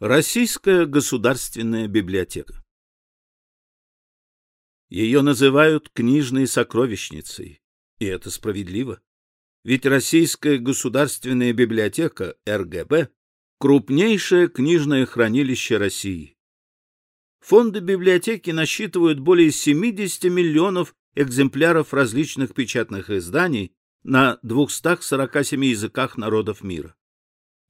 Российская государственная библиотека Ее называют книжной сокровищницей, и это справедливо. Ведь Российская государственная библиотека, РГБ, крупнейшее книжное хранилище России. Фонды библиотеки насчитывают более 70 миллионов экземпляров различных печатных изданий на 247 языках народов мира.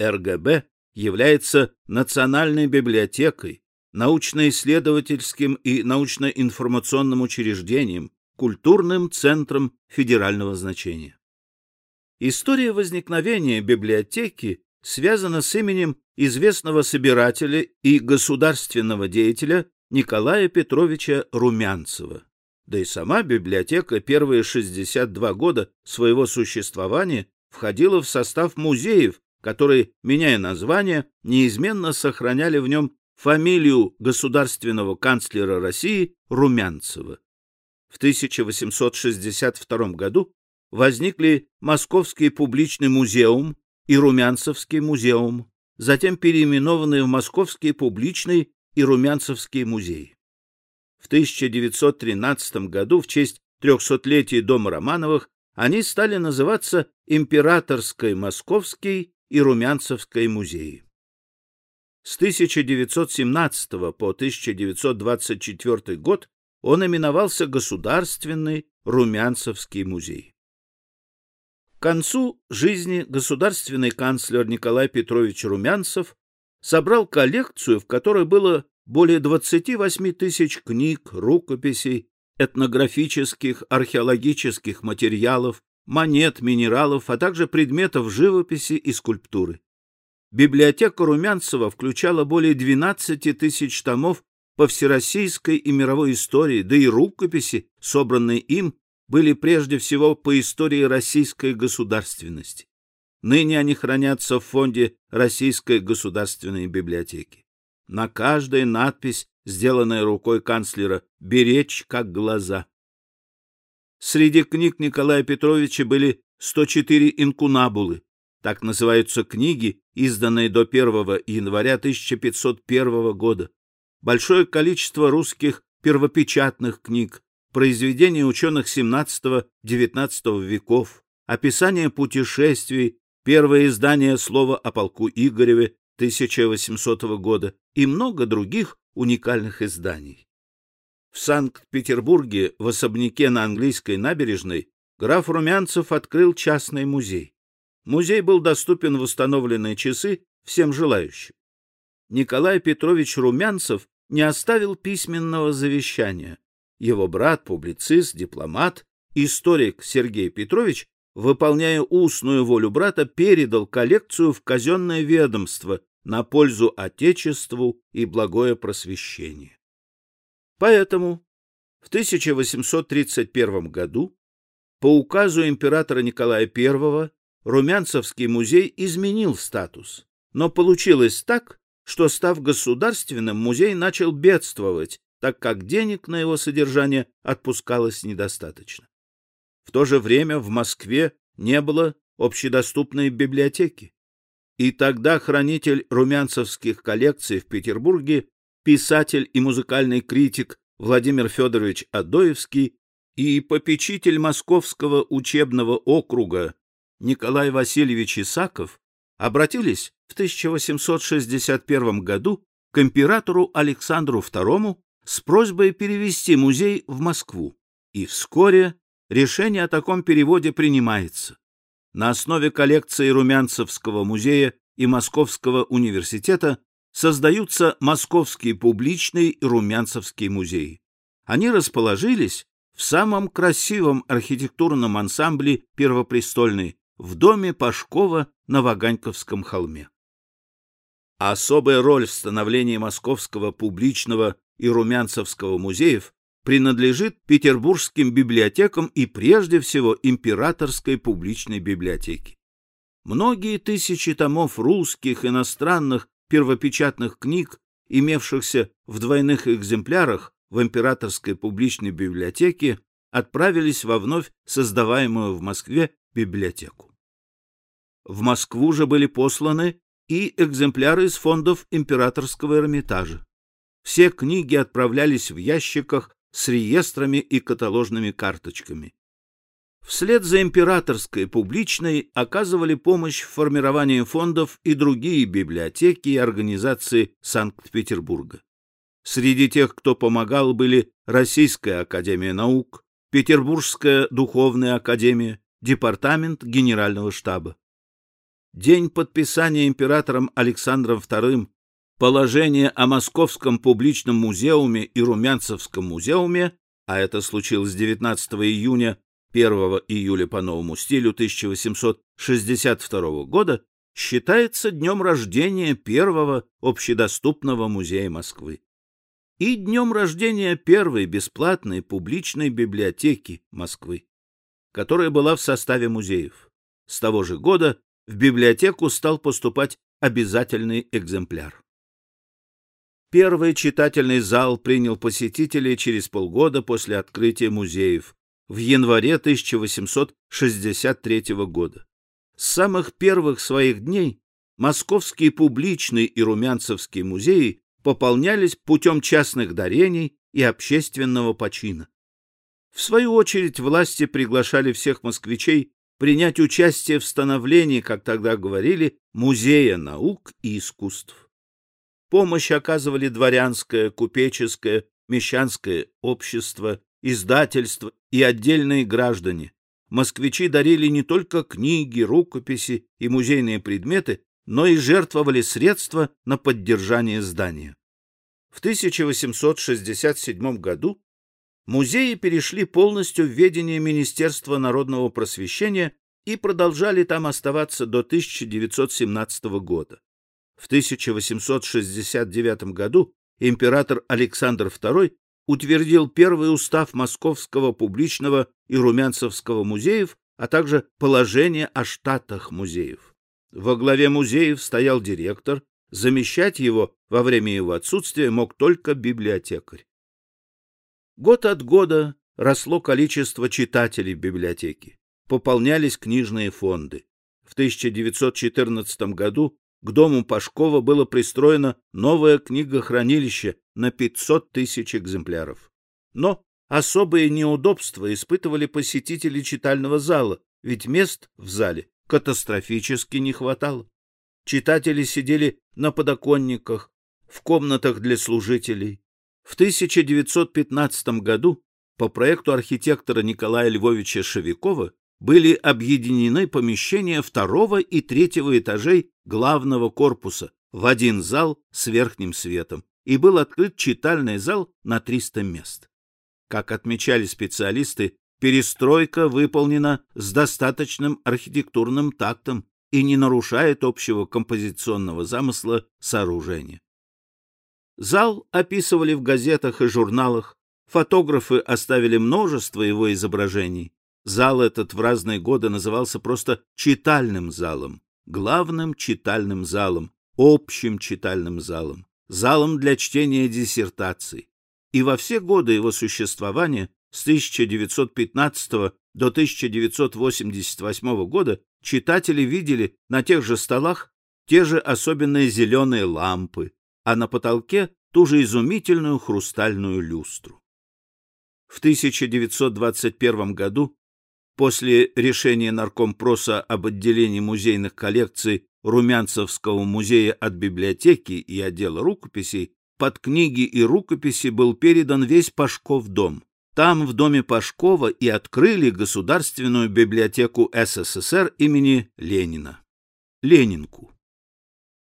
РГБ является национальной библиотекой, научно-исследовательским и научно-информационным учреждением, культурным центром федерального значения. История возникновения библиотеки связана с именем известного собирателя и государственного деятеля Николая Петровича Румянцева. Да и сама библиотека первые 62 года своего существования входила в состав музеев, которые, меняя название, неизменно сохраняли в нем фамилию государственного канцлера России Румянцева. В 1862 году возникли Московский публичный музеум и Румянцевский музеум, затем переименованные в Московский публичный и Румянцевский музей. В 1913 году в честь трехсотлетия дома Романовых они стали называться Императорской Московский и Румянцевской музеи. С 1917 по 1924 год он именовался Государственный Румянцевский музей. К концу жизни государственный канцлер Николай Петрович Румянцев собрал коллекцию, в которой было более 28 тысяч книг, рукописей, этнографических, археологических материалов, монет, минералов, а также предметов живописи и скульптуры. Библиотека Румянцева включала более 12 тысяч томов по всероссийской и мировой истории, да и рукописи, собранные им, были прежде всего по истории российской государственности. Ныне они хранятся в фонде Российской государственной библиотеки. На каждой надпись, сделанная рукой канцлера, «Беречь как глаза». Среди книг Николая Петровича были 104 инкунабулы, так называются книги, изданные до 1 января 1501 года. Большое количество русских первопечатных книг, произведения ученых XVII-XIX веков, описание путешествий, первое издание слова о полку Игореве 1800 года и много других уникальных изданий. В Санкт-Петербурге в особняке на английской набережной граф Румянцев открыл частный музей. Музей был доступен в установленные часы всем желающим. Николай Петрович Румянцев не оставил письменного завещания. Его брат, публицист, дипломат, историк Сергей Петрович, выполняя устную волю брата, передал коллекцию в казенное ведомство на пользу Отечеству и благое просвещение. Поэтому в 1831 году по указу императора Николая I Румянцевский музей изменил статус, но получилось так, что, став государственным, музей начал бедствовать, так как денег на его содержание отпускалось недостаточно. В то же время в Москве не было общедоступной библиотеки. И тогда хранитель румянцевских коллекций в Петербурге писатель и музыкальный критик Владимир Федорович Адоевский и попечитель Московского учебного округа Николай Васильевич Исаков обратились в 1861 году к императору Александру II с просьбой перевести музей в Москву, и вскоре решение о таком переводе принимается. На основе коллекции Румянцевского музея и Московского университета создаются Московский публичный и Румянцевский музей. Они расположились в самом красивом архитектурном ансамбле Первопрестольной в доме Пашкова на Ваганьковском холме. Особая роль в становлении Московского публичного и Румянцевского музеев принадлежит петербургским библиотекам и прежде всего Императорской публичной библиотеке. Многие тысячи томов русских, иностранных первопечатных книг, имевшихся в двойных экземплярах в Императорской публичной библиотеке, отправились во вновь создаваемую в Москве библиотеку. В Москву же были посланы и экземпляры из фондов Императорского Эрмитажа. Все книги отправлялись в ящиках с реестрами и каталожными карточками. Вслед за императорской публичной оказывали помощь в формировании фондов и другие библиотеки и организации Санкт-Петербурга. Среди тех, кто помогал, были Российская академия наук, Петербургская духовная академия, департамент генерального штаба. День подписания императором Александром II положения о Московском публичном музеуме и Румянцевском музеуме, а это случилось 19 июня 1 июля по новому стилю 1862 года, считается днем рождения первого общедоступного музея Москвы и днем рождения первой бесплатной публичной библиотеки Москвы, которая была в составе музеев. С того же года в библиотеку стал поступать обязательный экземпляр. Первый читательный зал принял посетителей через полгода после открытия музеев, в январе 1863 года. С самых первых своих дней Московский публичный и Румянцевский музеи пополнялись путем частных дарений и общественного почина. В свою очередь власти приглашали всех москвичей принять участие в становлении, как тогда говорили, музея наук и искусств. Помощь оказывали дворянское, купеческое, мещанское общество, издательства и отдельные граждане. Москвичи дарили не только книги, рукописи и музейные предметы, но и жертвовали средства на поддержание здания. В 1867 году музеи перешли полностью в ведение Министерства народного просвещения и продолжали там оставаться до 1917 года. В 1869 году император Александр II утвердил первый устав Московского публичного и Румянцевского музеев, а также положение о штатах музеев. Во главе музеев стоял директор, замещать его во время его отсутствия мог только библиотекарь. Год от года росло количество читателей библиотеки, пополнялись книжные фонды. В 1914 году к дому Пашкова было пристроено новое книгохранилище на 500 тысяч экземпляров. Но особые неудобства испытывали посетители читального зала, ведь мест в зале катастрофически не хватало. Читатели сидели на подоконниках, в комнатах для служителей. В 1915 году по проекту архитектора Николая Львовича Шевикова были объединены помещения второго и третьего этажей главного корпуса в один зал с верхним светом, и был открыт читальный зал на 300 мест. Как отмечали специалисты, перестройка выполнена с достаточным архитектурным тактом и не нарушает общего композиционного замысла сооружения. Зал описывали в газетах и журналах, фотографы оставили множество его изображений. Зал этот в разные годы назывался просто читальным залом, главным читальным залом, общим читальным залом, залом для чтения диссертаций. И во все годы его существования с 1915 до 1988 года читатели видели на тех же столах те же особенные зеленые лампы, а на потолке ту же изумительную хрустальную люстру. В 1921 году, после решения наркомпроса об отделении музейных коллекций Румянцевского музея от библиотеки и отдела рукописей, под книги и рукописи был передан весь Пашков дом. Там, в доме Пашкова, и открыли Государственную библиотеку СССР имени Ленина. Ленинку.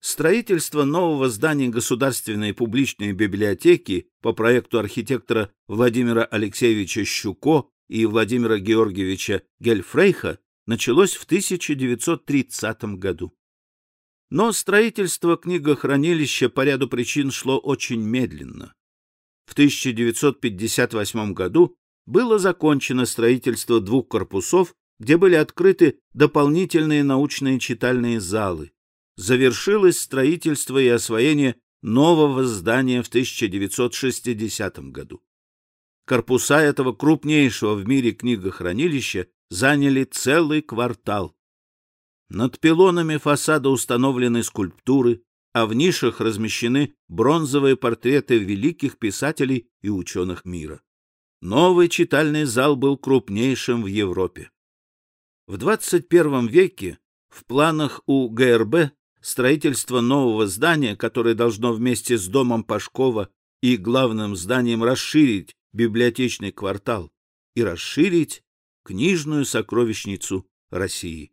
Строительство нового здания Государственной публичной библиотеки по проекту архитектора Владимира Алексеевича Щуко и Владимира Георгиевича Гельфрейха началось в 1930 году. Но строительство книгохранилища по ряду причин шло очень медленно. В 1958 году было закончено строительство двух корпусов, где были открыты дополнительные научные читальные залы завершилось строительство и освоение нового здания в 1960 году. Корпуса этого крупнейшего в мире книгохранилища заняли целый квартал. Над пилонами фасада установлены скульптуры, а в нишах размещены бронзовые портреты великих писателей и ученых мира. Новый читальный зал был крупнейшим в Европе. В 21 веке в планах у ГРБ строительство нового здания, которое должно вместе с домом Пашкова и главным зданием расширить библиотечный квартал и расширить книжную сокровищницу России.